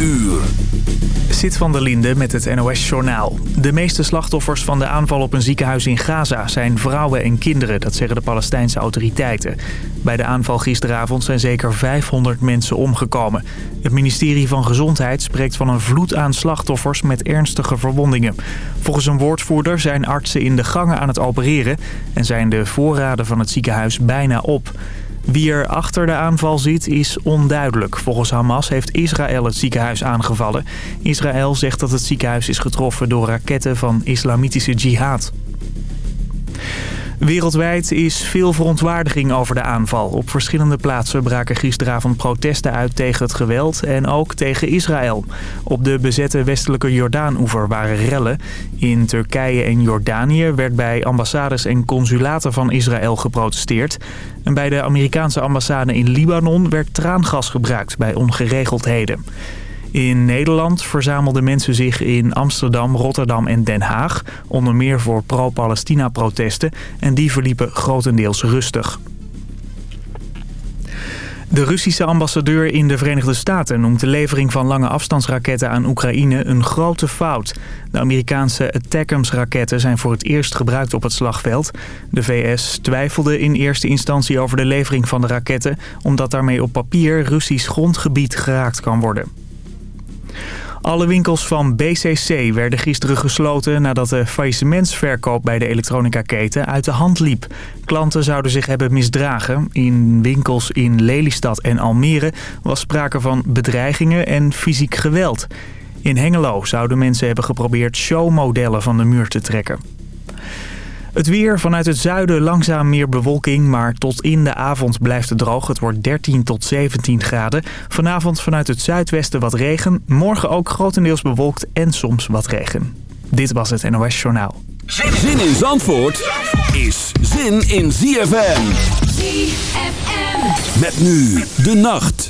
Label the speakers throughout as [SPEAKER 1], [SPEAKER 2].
[SPEAKER 1] uur.
[SPEAKER 2] Zit van der Linde met het NOS-journaal. De meeste slachtoffers van de aanval op een ziekenhuis in Gaza zijn vrouwen en kinderen, dat zeggen de Palestijnse autoriteiten. Bij de aanval gisteravond zijn zeker 500 mensen omgekomen. Het ministerie van Gezondheid spreekt van een vloed aan slachtoffers met ernstige verwondingen. Volgens een woordvoerder zijn artsen in de gangen aan het opereren en zijn de voorraden van het ziekenhuis bijna op. Wie er achter de aanval zit is onduidelijk. Volgens Hamas heeft Israël het ziekenhuis aangevallen. Israël zegt dat het ziekenhuis is getroffen door raketten van islamitische jihad. Wereldwijd is veel verontwaardiging over de aanval. Op verschillende plaatsen braken gisteravond protesten uit tegen het geweld en ook tegen Israël. Op de bezette westelijke Jordaan-oever waren rellen. In Turkije en Jordanië werd bij ambassades en consulaten van Israël geprotesteerd. En bij de Amerikaanse ambassade in Libanon werd traangas gebruikt bij ongeregeldheden. In Nederland verzamelden mensen zich in Amsterdam, Rotterdam en Den Haag. Onder meer voor pro-Palestina-protesten. En die verliepen grotendeels rustig. De Russische ambassadeur in de Verenigde Staten noemt de levering van lange afstandsraketten aan Oekraïne een grote fout. De Amerikaanse Attackams-raketten zijn voor het eerst gebruikt op het slagveld. De VS twijfelde in eerste instantie over de levering van de raketten... omdat daarmee op papier Russisch grondgebied geraakt kan worden. Alle winkels van BCC werden gisteren gesloten nadat de faillissementsverkoop bij de elektronica-keten uit de hand liep. Klanten zouden zich hebben misdragen. In winkels in Lelystad en Almere was sprake van bedreigingen en fysiek geweld. In Hengelo zouden mensen hebben geprobeerd showmodellen van de muur te trekken. Het weer vanuit het zuiden langzaam meer bewolking, maar tot in de avond blijft het droog. Het wordt 13 tot 17 graden. Vanavond vanuit het zuidwesten wat regen. Morgen ook grotendeels bewolkt en soms wat regen. Dit was het NOS Journaal.
[SPEAKER 1] Zin in Zandvoort is zin in ZFM.
[SPEAKER 3] ZFM.
[SPEAKER 1] Met nu de nacht.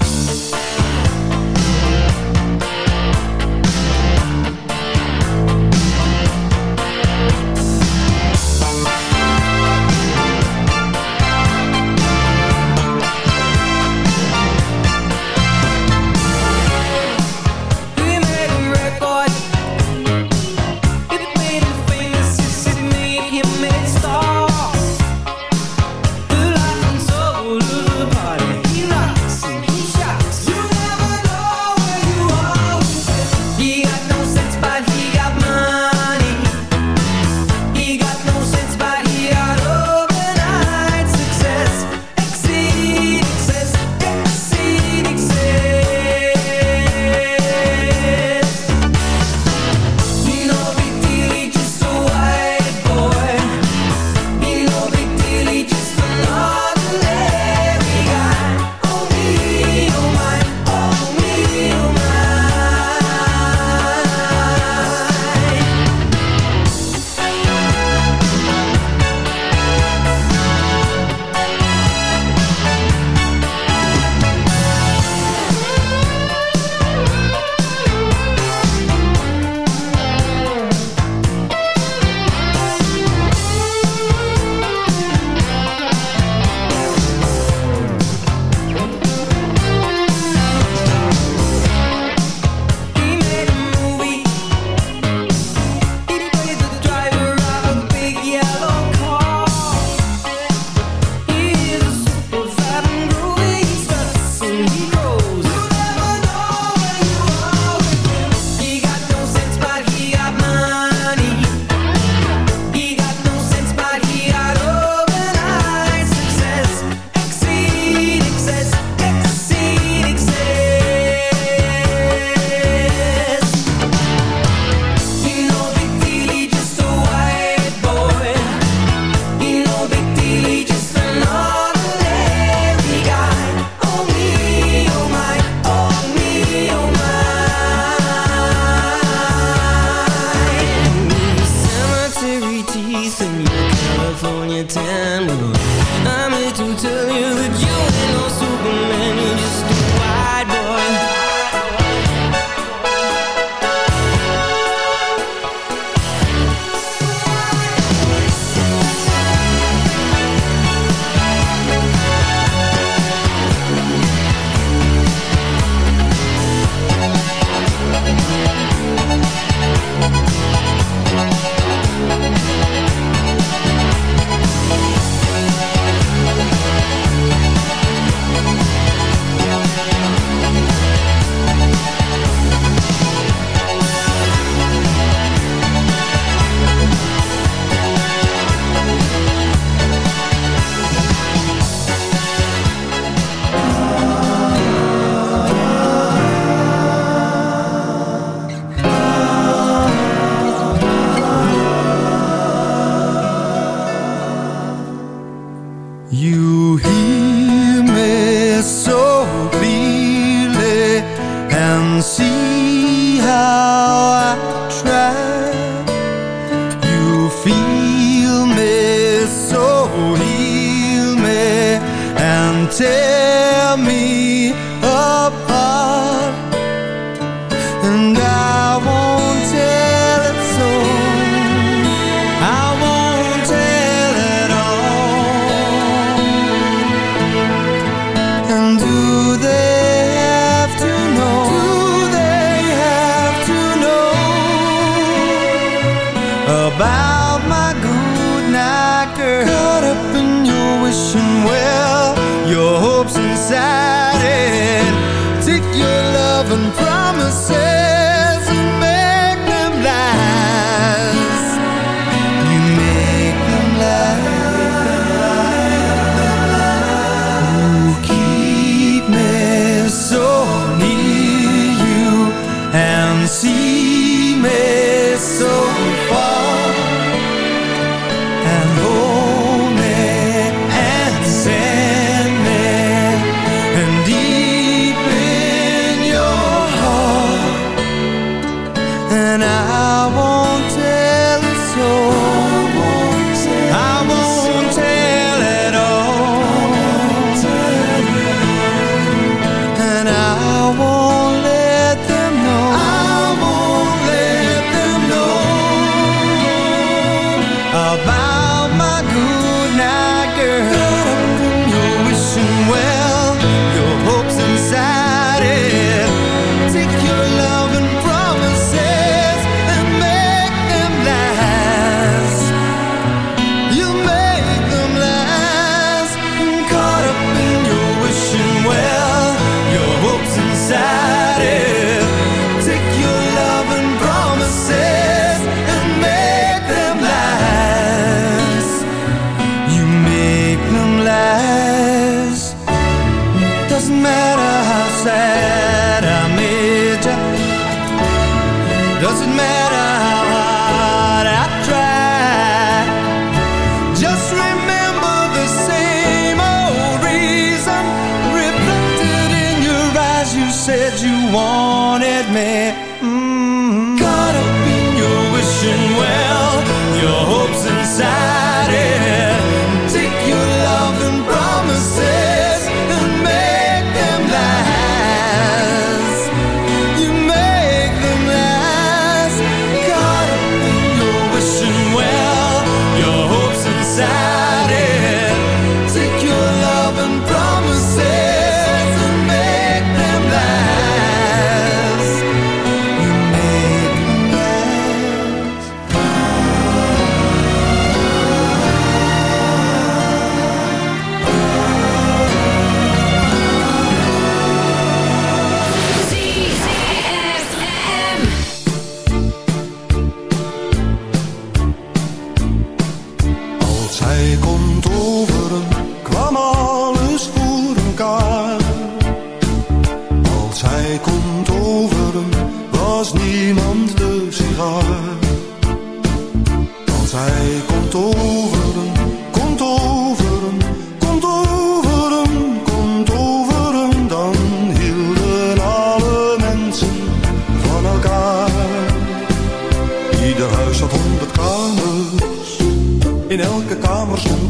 [SPEAKER 4] You
[SPEAKER 5] hear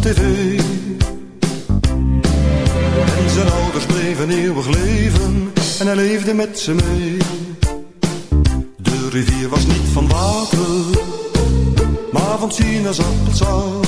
[SPEAKER 5] En zijn ouders bleven eeuwig leven en hij leefde met ze mee. De rivier was niet van water, maar van sinaasappelsap.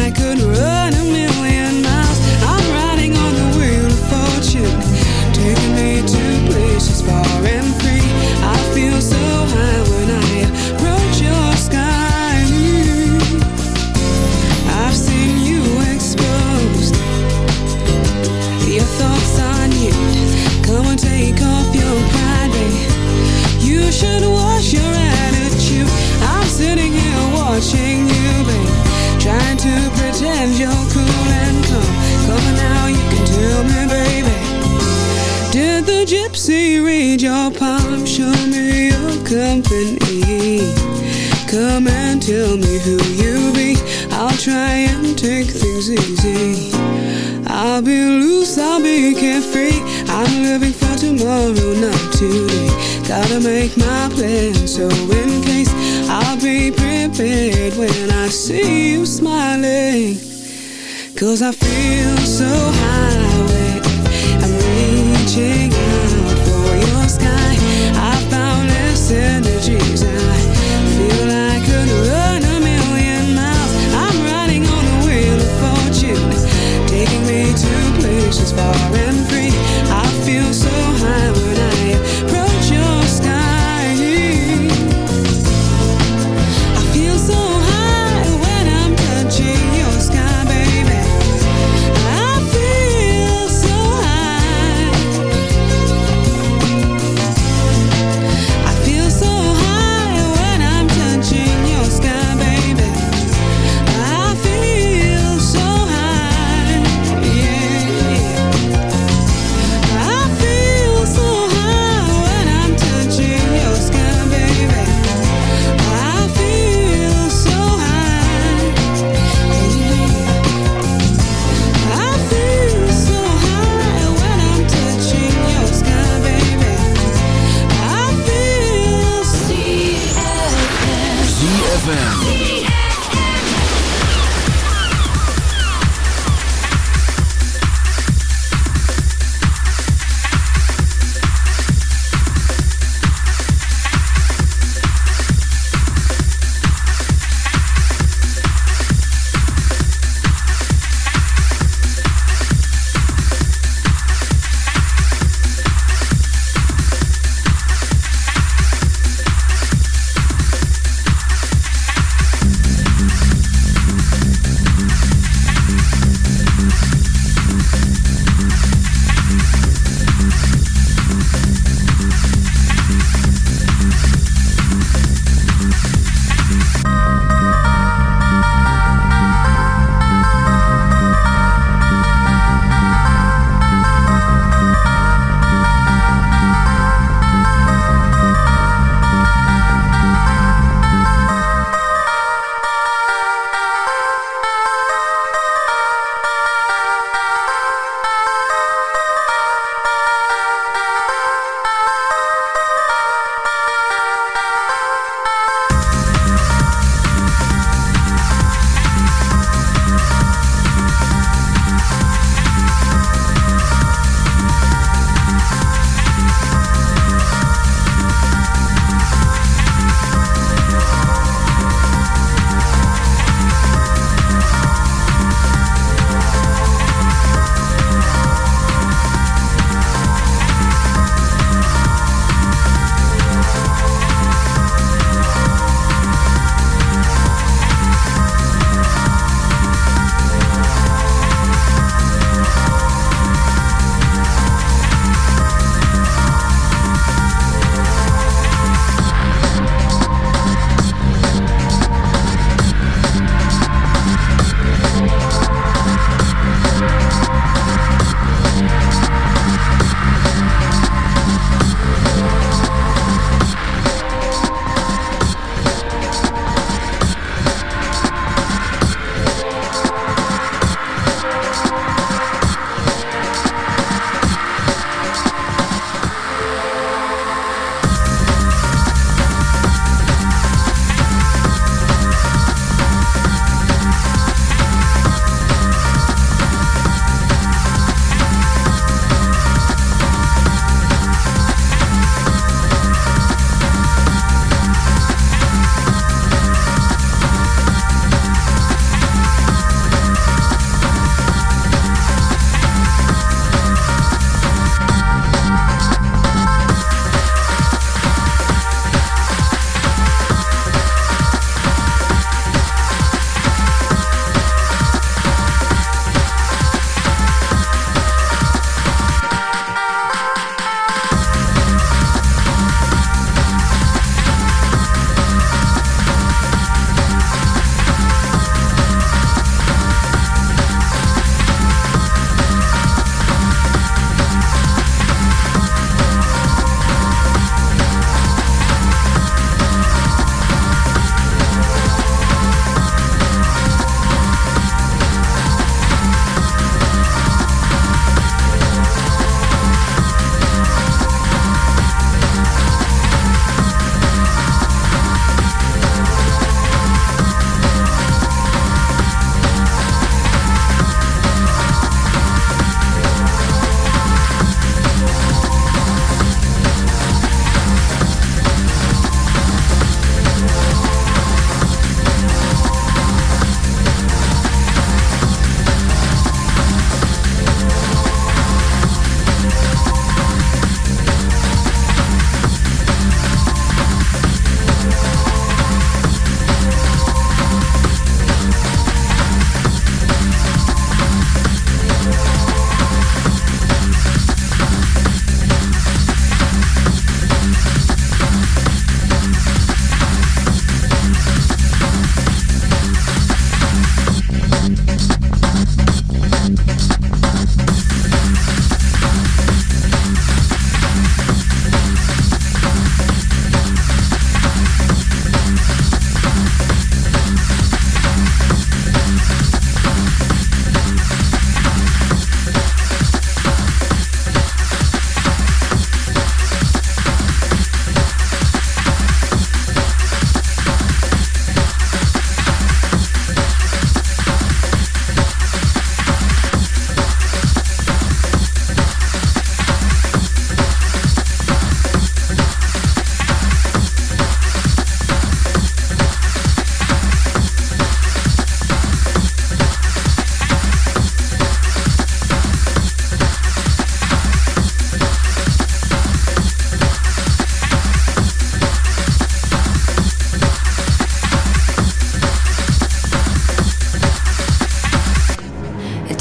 [SPEAKER 6] when I see you smiling. Cause I feel so high I'm reaching out for your sky. I found listen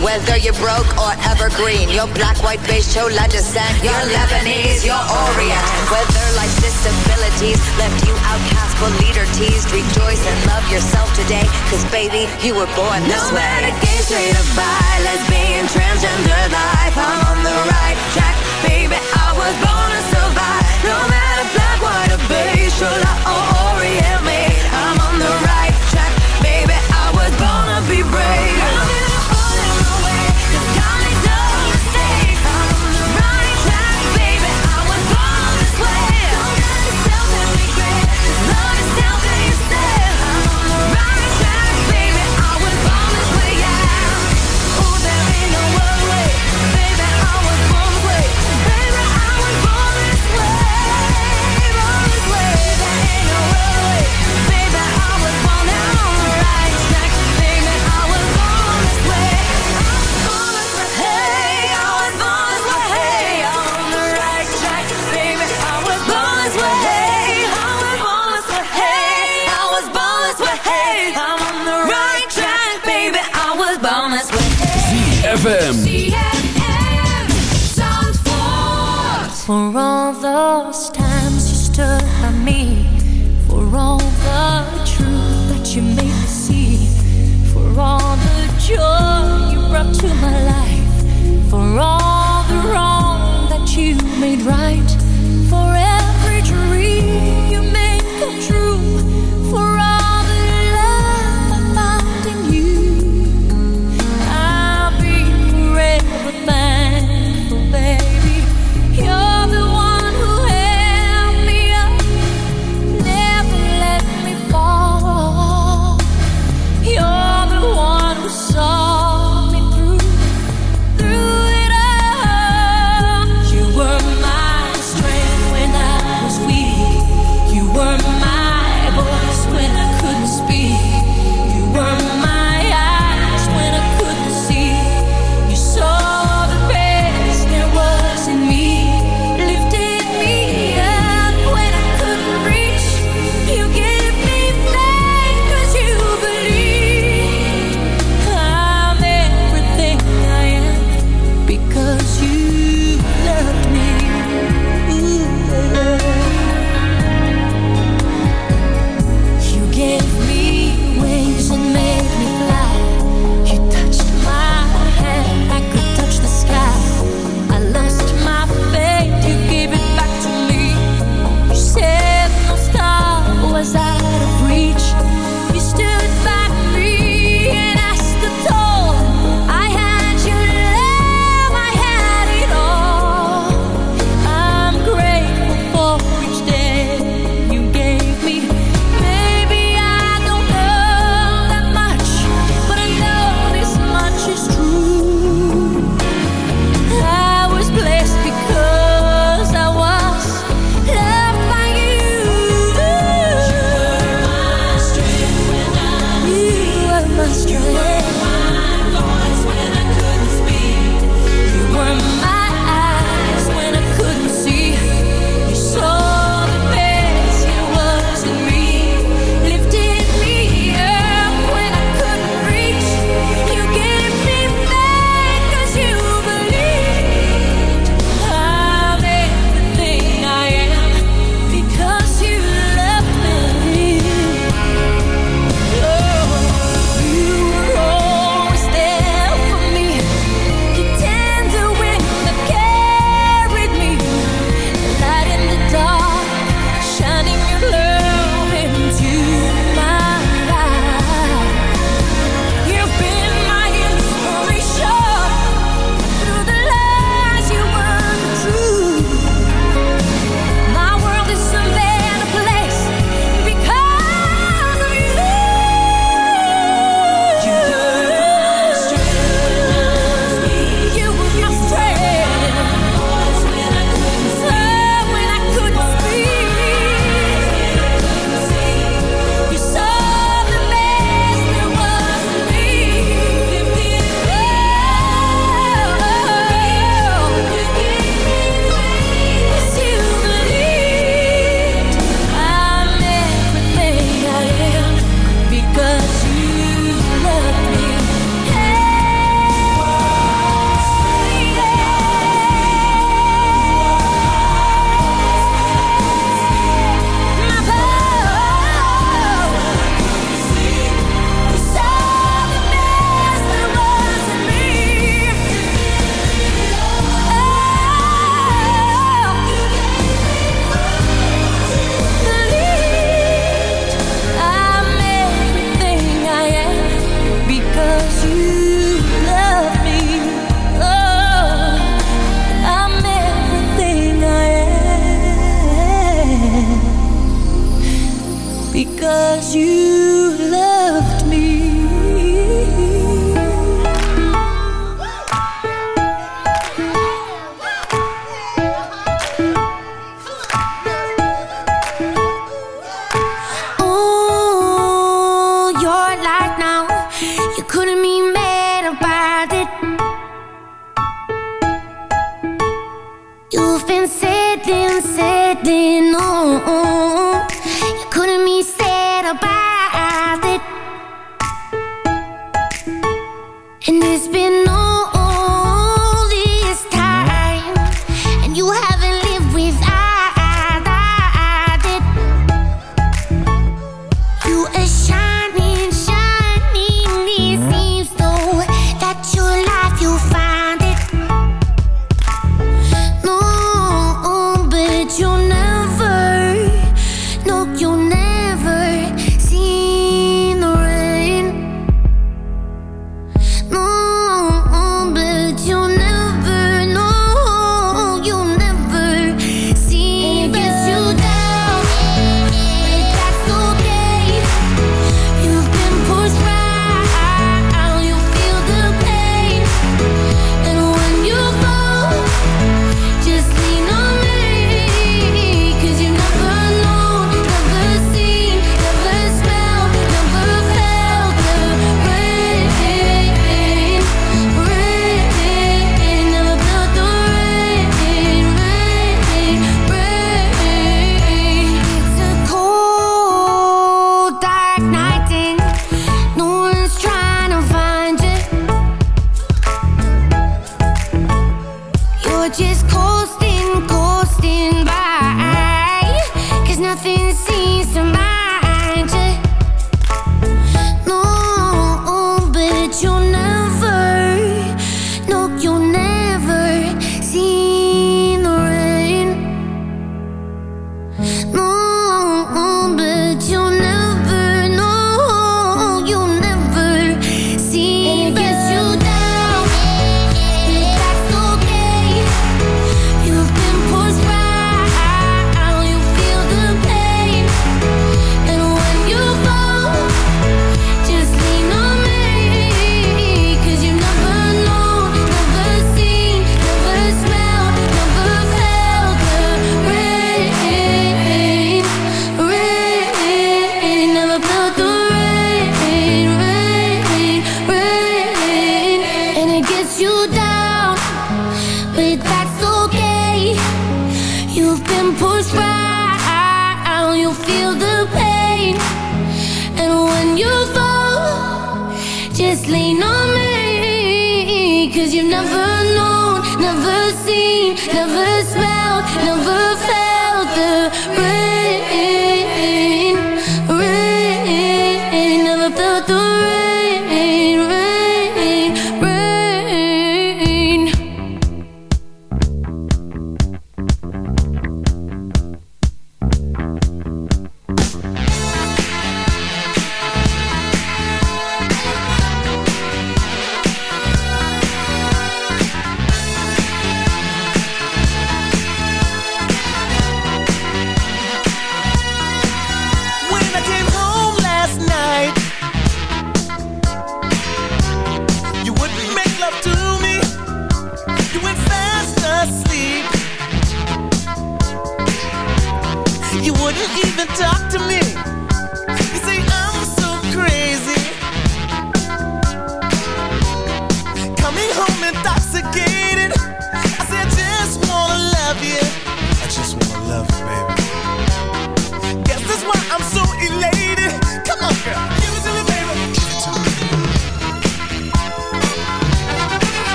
[SPEAKER 7] Whether you're broke or evergreen, your black, white, beige, chola descent, you're Lebanese, your Orient. Whether life's disabilities left you outcast but leader teased, rejoice and love yourself today, cause baby, you were born this
[SPEAKER 8] no
[SPEAKER 7] way.
[SPEAKER 8] No matter gay, straight or bi, lesbian, transgender life, I'm on the right track, baby, I was born to survive. No matter black, white or beige, chola or Orient, mate, I'm on the right track, baby, I was born to be brave.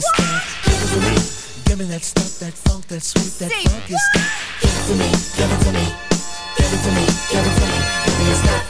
[SPEAKER 3] funky stuff. Give it to me. Give me that stuff, that funk, that sweet, that funky stuff. Give it to me. Give it to me. Give it to me. Give it to me. Give me your stuff.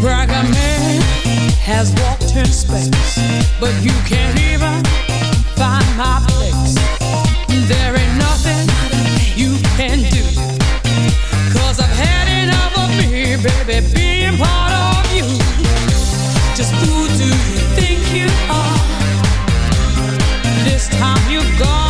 [SPEAKER 9] brag man has walked in space, but you can't even find my place. There ain't nothing you can do, i I've had enough of me, baby, being part of you. Just who do you think you are? This time you're gone.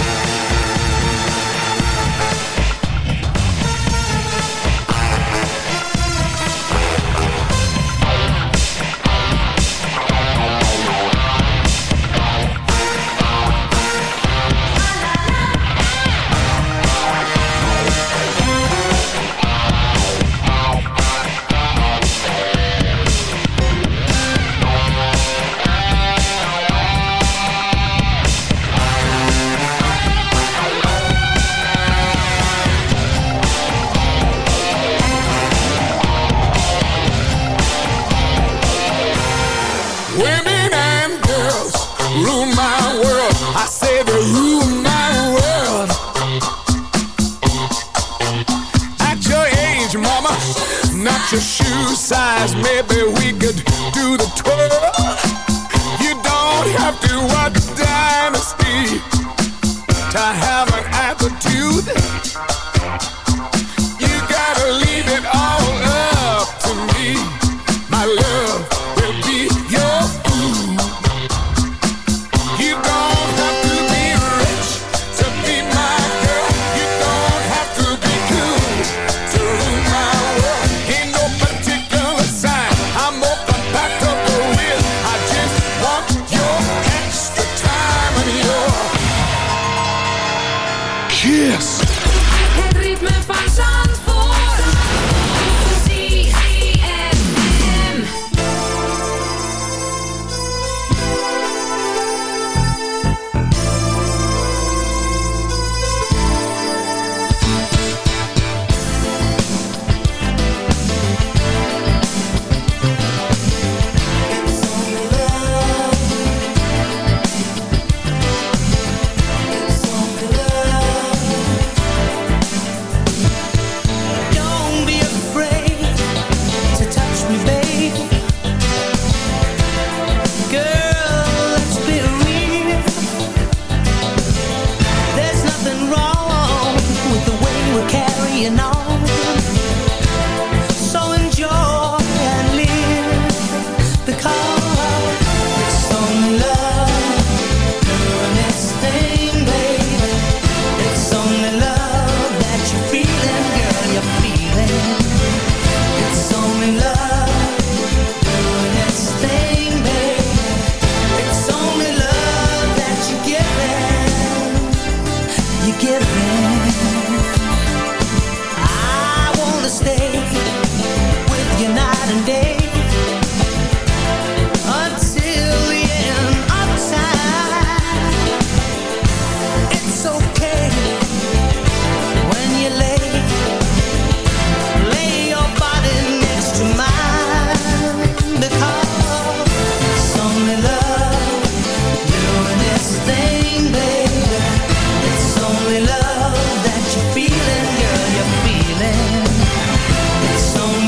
[SPEAKER 10] Kiss.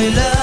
[SPEAKER 5] Love